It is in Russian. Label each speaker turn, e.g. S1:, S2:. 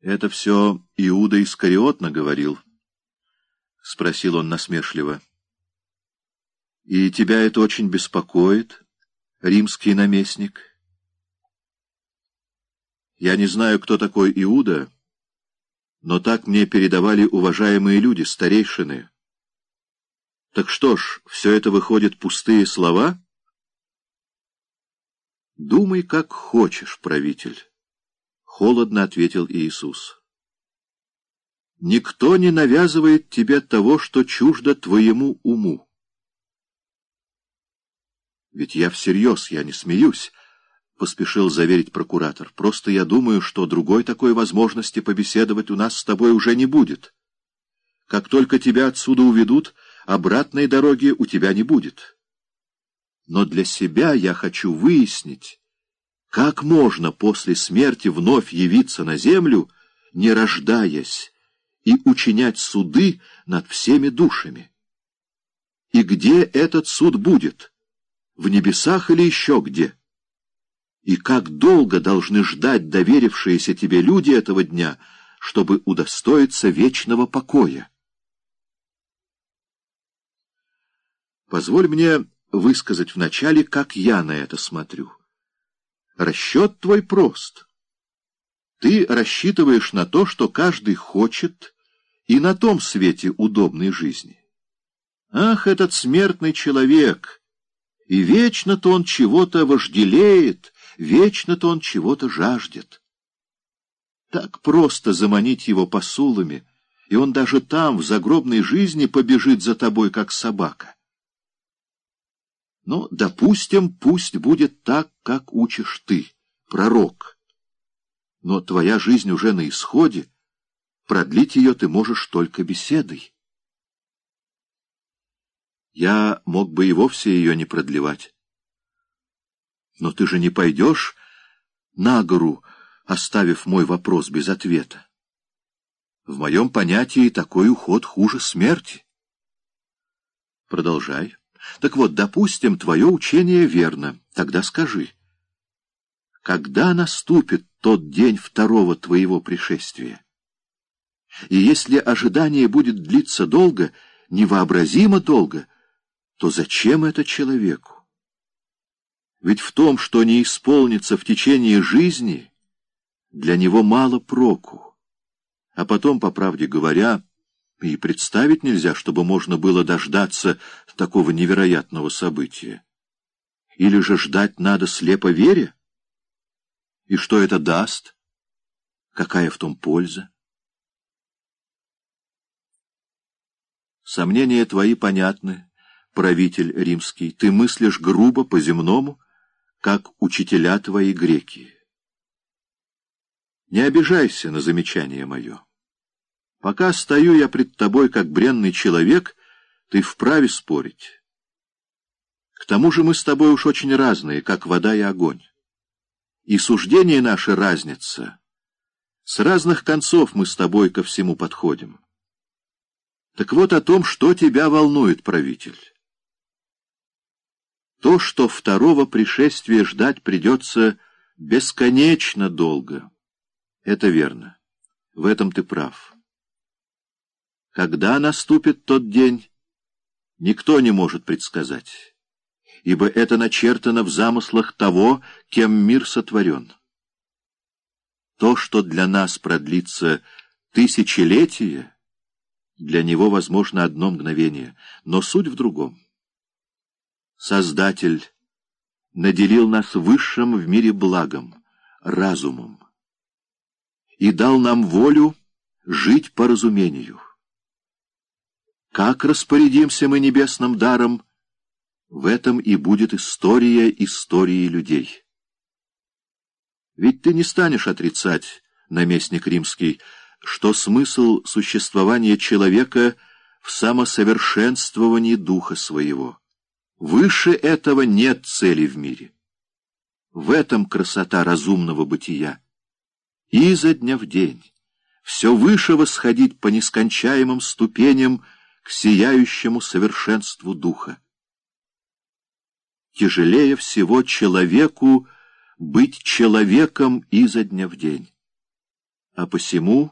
S1: Это все Иуда Искариот наговорил? — спросил он насмешливо. — И тебя это очень беспокоит, римский наместник? Я не знаю, кто такой Иуда, но так мне передавали уважаемые люди, старейшины. Так что ж, все это выходит пустые слова? Думай, как хочешь, правитель. Холодно ответил Иисус. Никто не навязывает тебе того, что чуждо твоему уму. Ведь я всерьез, я не смеюсь, — поспешил заверить прокуратор. Просто я думаю, что другой такой возможности побеседовать у нас с тобой уже не будет. Как только тебя отсюда уведут, обратной дороги у тебя не будет. Но для себя я хочу выяснить, как можно после смерти вновь явиться на землю, не рождаясь, и учинять суды над всеми душами? И где этот суд будет? В небесах или еще где? И как долго должны ждать доверившиеся тебе люди этого дня, чтобы удостоиться вечного покоя? Позволь мне высказать вначале, как я на это смотрю. Расчет твой прост. Ты рассчитываешь на то, что каждый хочет, и на том свете удобной жизни. Ах, этот смертный человек! И вечно-то он чего-то вожделеет, вечно-то он чего-то жаждет. Так просто заманить его посулами, и он даже там, в загробной жизни, побежит за тобой, как собака. Но, допустим, пусть будет так, как учишь ты, пророк. Но твоя жизнь уже на исходе, продлить ее ты можешь только беседой. Я мог бы и вовсе ее не продлевать. Но ты же не пойдешь на гору, оставив мой вопрос без ответа. В моем понятии такой уход хуже смерти. Продолжай. Так вот, допустим, твое учение верно. Тогда скажи, когда наступит тот день второго твоего пришествия? И если ожидание будет длиться долго, невообразимо долго, то зачем это человеку? Ведь в том, что не исполнится в течение жизни, для него мало проку. А потом, по правде говоря, и представить нельзя, чтобы можно было дождаться такого невероятного события. Или же ждать надо слепо вере? И что это даст? Какая в том польза? Сомнения твои понятны, правитель римский. Ты мыслишь грубо, по-земному, как учителя твои греки. Не обижайся на замечание мое. Пока стою я пред тобой, как бренный человек, ты вправе спорить. К тому же мы с тобой уж очень разные, как вода и огонь. И суждение наше разница. С разных концов мы с тобой ко всему подходим. Так вот о том, что тебя волнует, правитель. То, что второго пришествия ждать придется бесконечно долго. Это верно. В этом ты прав. Когда наступит тот день, никто не может предсказать, ибо это начертано в замыслах того, кем мир сотворен. То, что для нас продлится тысячелетие, для него возможно одно мгновение, но суть в другом. Создатель наделил нас высшим в мире благом, разумом, и дал нам волю жить по разумению. Как распорядимся мы небесным даром, в этом и будет история истории людей. Ведь ты не станешь отрицать, наместник римский, что смысл существования человека в самосовершенствовании духа своего. Выше этого нет цели в мире. В этом красота разумного бытия. Изо дня в день все выше восходить по нескончаемым ступеням к сияющему совершенству духа. Тяжелее всего человеку быть человеком изо дня в день. а посему